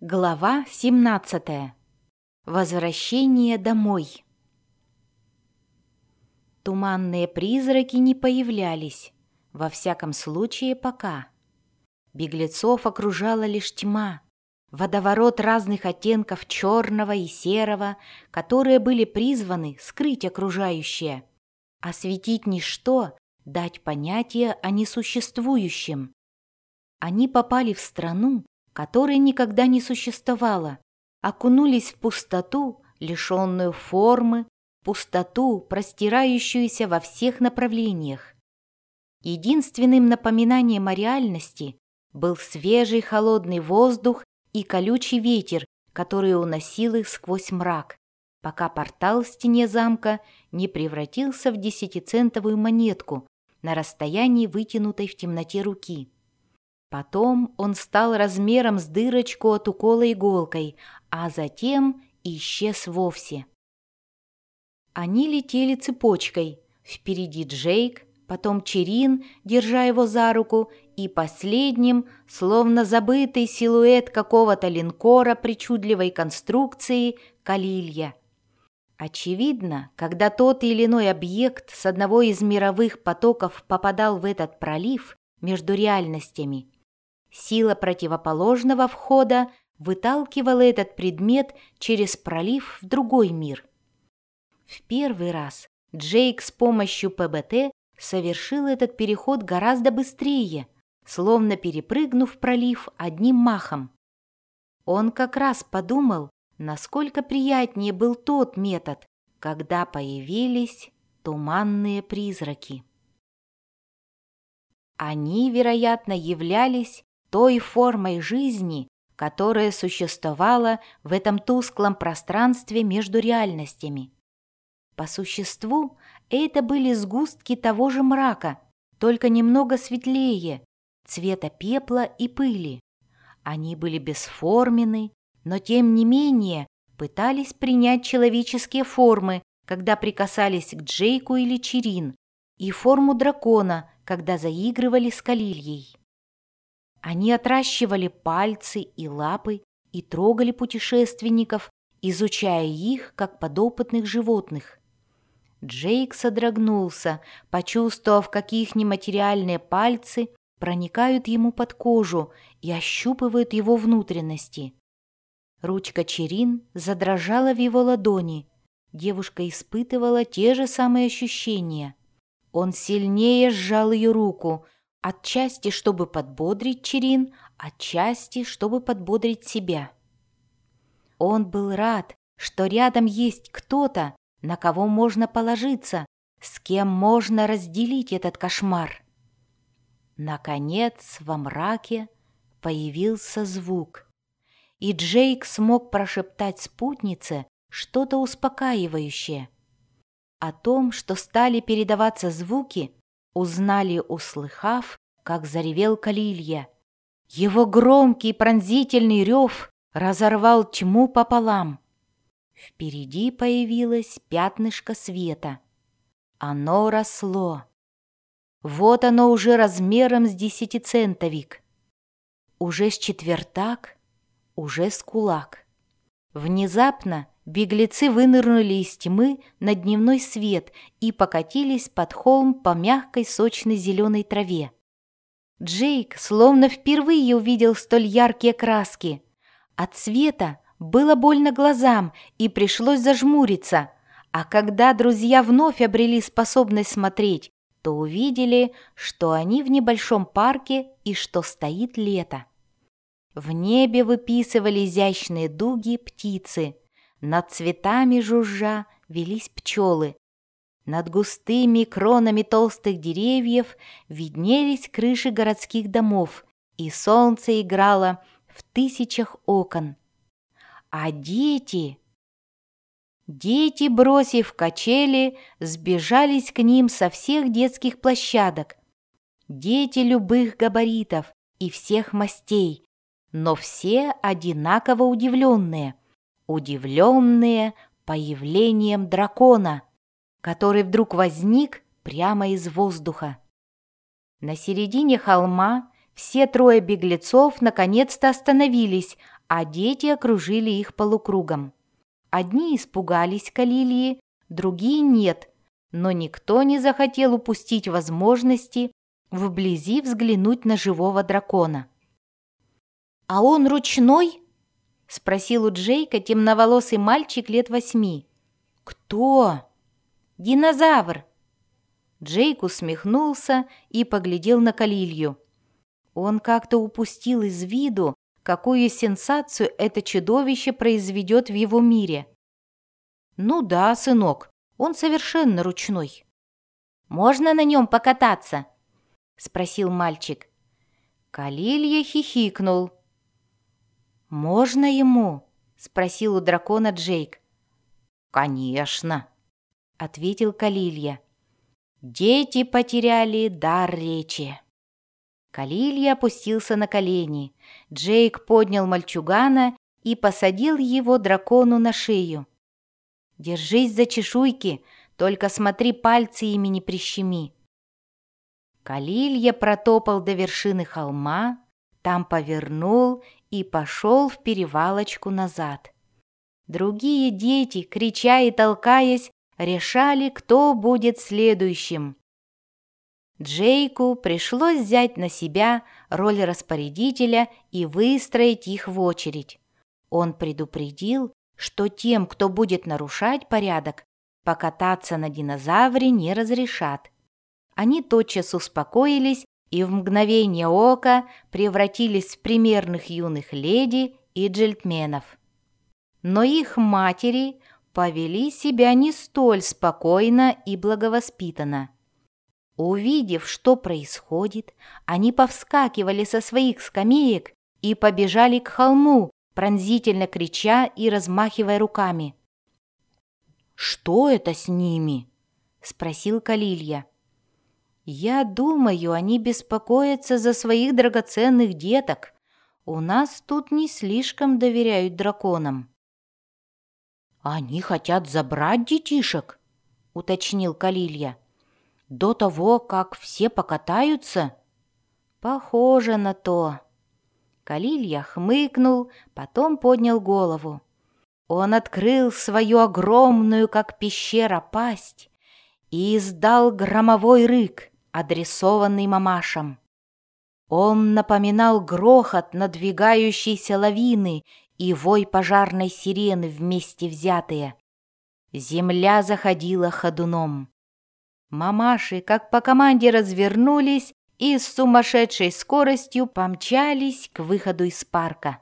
Глава 17. Возвращение домой. Туманные призраки не появлялись, во всяком случае пока. Беглецов окружала лишь тьма, водоворот разных оттенков черного и серого, которые были призваны скрыть окружающее, осветить ничто, дать понятие о несуществующем. Они попали в страну, которой никогда не существовало, окунулись в пустоту, лишенную формы, пустоту, простирающуюся во всех направлениях. Единственным напоминанием о реальности был свежий холодный воздух и колючий ветер, который уносил их сквозь мрак, пока портал в стене замка не превратился в десятицентовую монетку на расстоянии вытянутой в темноте руки. Потом он стал размером с дырочку от укола иголкой, а затем исчез вовсе. Они летели цепочкой. Впереди Джейк, потом Черин, держа его за руку, и последним, словно забытый силуэт какого-то линкора причудливой конструкции, Калилья. Очевидно, когда тот или иной объект с одного из мировых потоков попадал в этот пролив между реальностями – Сила противоположного входа выталкивала этот предмет через пролив в другой мир. В первый раз Джейк с помощью ПБТ совершил этот переход гораздо быстрее, словно перепрыгнув пролив одним махом. Он как раз подумал, насколько приятнее был тот метод, когда появились туманные призраки. Они, вероятно, являлись той формой жизни, которая существовала в этом тусклом пространстве между реальностями. По существу, это были сгустки того же мрака, только немного светлее, цвета пепла и пыли. Они были бесформенны, но тем не менее пытались принять человеческие формы, когда прикасались к Джейку или Черин, и форму дракона, когда заигрывали с Калильей. Они отращивали пальцы и лапы и трогали путешественников, изучая их, как подопытных животных. Джейк содрогнулся, почувствовав, как их нематериальные пальцы проникают ему под кожу и ощупывают его внутренности. Ручка Черин задрожала в его ладони. Девушка испытывала те же самые ощущения. Он сильнее сжал ее руку — Отчасти, чтобы подбодрить Черин, отчасти, чтобы подбодрить себя. Он был рад, что рядом есть кто-то, на кого можно положиться, с кем можно разделить этот кошмар. Наконец, во мраке появился звук, и Джейк смог прошептать спутнице что-то успокаивающее. О том, что стали передаваться звуки – узнали, услыхав, как заревел Калилья. Его громкий пронзительный рев разорвал тьму пополам. Впереди появилось пятнышко света. Оно росло. Вот оно уже размером с десятицентовик. Уже с четвертак, уже с кулак. Внезапно Беглецы вынырнули из тьмы на дневной свет и покатились под холм по мягкой сочной зеленой траве. Джейк словно впервые увидел столь яркие краски. От света было больно глазам и пришлось зажмуриться, а когда друзья вновь обрели способность смотреть, то увидели, что они в небольшом парке и что стоит лето. В небе выписывали изящные дуги птицы – над цветами жужжа велись пчелы. Над густыми кронами толстых деревьев виднелись крыши городских домов, и солнце играло в тысячах окон. А дети... Дети, бросив качели, сбежались к ним со всех детских площадок. Дети любых габаритов и всех мастей, но все одинаково удивленные – удивленные появлением дракона, который вдруг возник прямо из воздуха. На середине холма, Все трое беглецов наконец-то остановились, а дети окружили их полукругом. Одни испугались Калилии, другие нет, но никто не захотел упустить возможности вблизи взглянуть на живого дракона. «А он ручной?» — спросил у Джейка темноволосый мальчик лет восьми. «Кто?» «Динозавр!» Джейк усмехнулся и поглядел на Калилью. Он как-то упустил из виду, какую сенсацию это чудовище произведет в его мире. «Ну да, сынок, он совершенно ручной». «Можно на нем покататься?» — спросил мальчик. Калилья хихикнул. «Можно ему?» — спросил у дракона Джейк. «Конечно», — ответил Калилья. Дети потеряли дар речи. Калилья опустился на колени. Джейк поднял мальчугана и посадил его дракону на шею. «Держись за чешуйки, только смотри, пальцы ими не прищеми». Калилья протопал до вершины холма, там повернул и пошел в перевалочку назад. Другие дети, крича и толкаясь, решали, кто будет следующим. Джейку пришлось взять на себя роль распорядителя и выстроить их в очередь. Он предупредил, что тем, кто будет нарушать порядок, покататься на динозавре не разрешат. Они тотчас успокоились и в мгновение ока превратились в примерных юных леди и джельтменов. Но их матери повели себя не столь спокойно и благовоспитанно. Увидев, что происходит, они повскакивали со своих скамеек и побежали к холму, пронзительно крича и размахивая руками. «Что это с ними?» — спросил Калилья. «Я думаю, они беспокоятся за своих драгоценных деток. У нас тут не слишком доверяют драконам». «Они хотят забрать детишек?» — уточнил Калилья. «До того, как все покатаются?» «Похоже на то». Калилья хмыкнул, потом поднял голову. Он открыл свою огромную, как пещера, пасть и издал громовой рык, адресованный мамашам. Он напоминал грохот надвигающейся лавины и вой пожарной сирены вместе взятые. Земля заходила ходуном. Мамаши, как по команде, развернулись и с сумасшедшей скоростью помчались к выходу из парка.